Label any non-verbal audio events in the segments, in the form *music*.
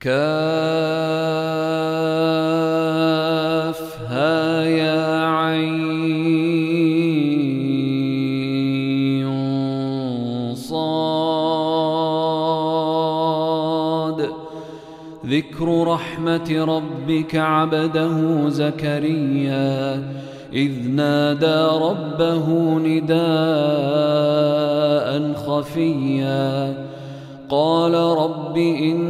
كافها يا عين صاد. ذكر رحمة ربك عبده زكريا إذ نادى ربه نداء خفيا. قال رب إني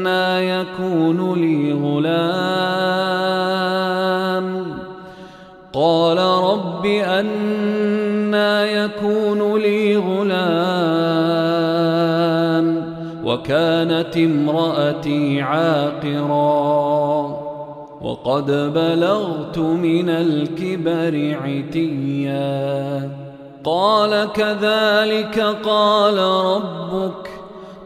أنا يكون لي غلام. قال رب أنا يكون لي غلام. وكانت امرأتي عاقرا. وقد بلغت من الكبر عتيا. قال كذلك قال ربك.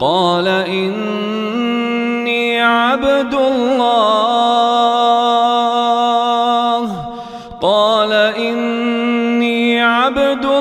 قال إني عبد الله.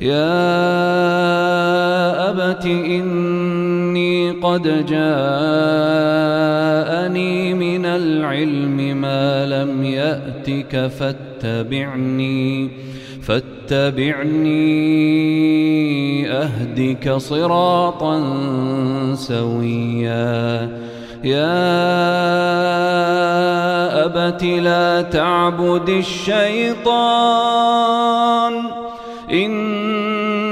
يا أبت إني قد جاءني من العلم ما لم يأتك فاتبعني فاتبعني أهدك صراطا سويا. يا أبت لا تعبد الشيطان إن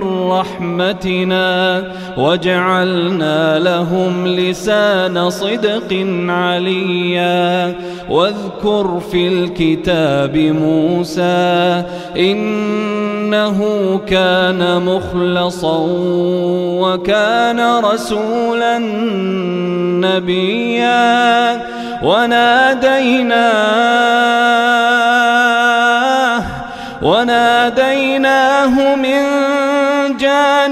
من رحمتنا وجعلنا لهم لسان صدق عليا. واذكر في الكتاب موسى إنه كان مخلصا وكان رسولا نبيا. وناديناه وناديناه من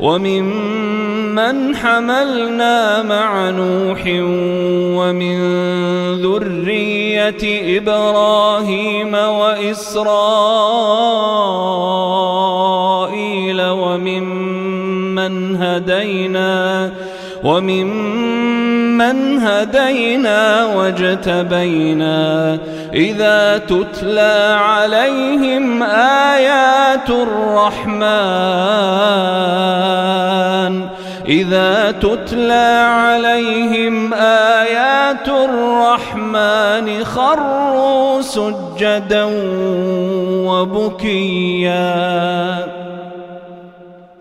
وممن حملنا مع نوح ومن ذرية إبراهيم وإسرائيل وممن هدينا وممن هدينا واجتبينا. إذا تتلى عليهم آيات الرحمن. إذا تتلى عليهم آيات الرحمن خروا سجدا وبكيا.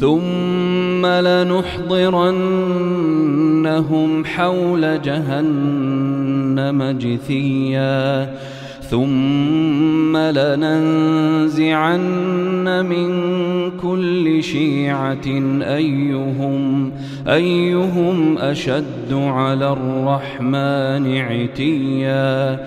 ثم لنحضرنهم حول جهنم جثيا. ثم لننزعن من كل شيعة أيهم أيهم أشد على الرحمن عتيا.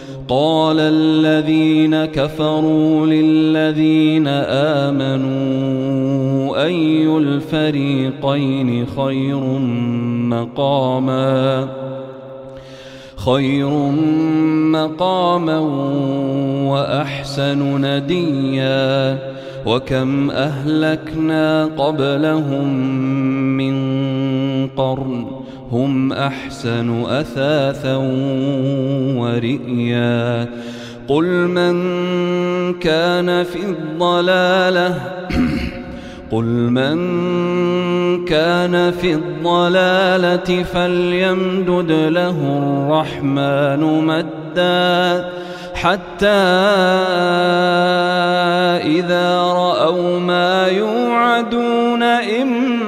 قال الذين كفروا للذين آمنوا أي الفريقين خير مقاما خير مقاما وأحسن نديا وكم أهلكنا قبلهم من قرن هم أحسن أثاثا ورئيا. قل من كان في الضلالة *clears throat* قل من كان في الضلالة فليمدد له الرحمن مدا. حتى إذا رأوا ما يوعدون إما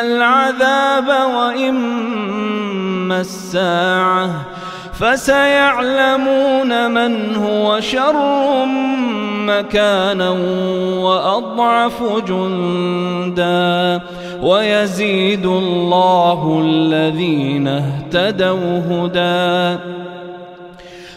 العذاب وإما الساعة فسيعلمون من هو شر مكانا وأضعف جندا. ويزيد الله الذين اهتدوا هدى.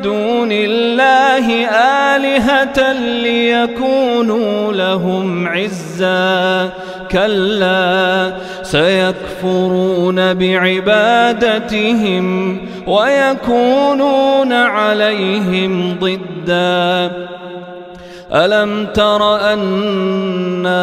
دون الله آلهة ليكونوا لهم عزا. كلا سيكفرون بعبادتهم ويكونون عليهم ضدًا. ألم تر أنا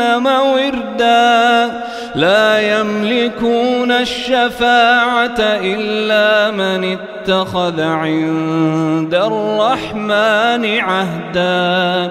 جهنم وردا لا يملكون الشفاعة إلا من اتخذ عند الرحمن عهدا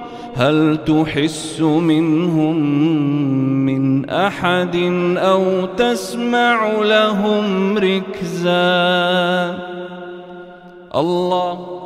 هل تحس منهم من أحد أو تسمع لهم ركزا؟ الله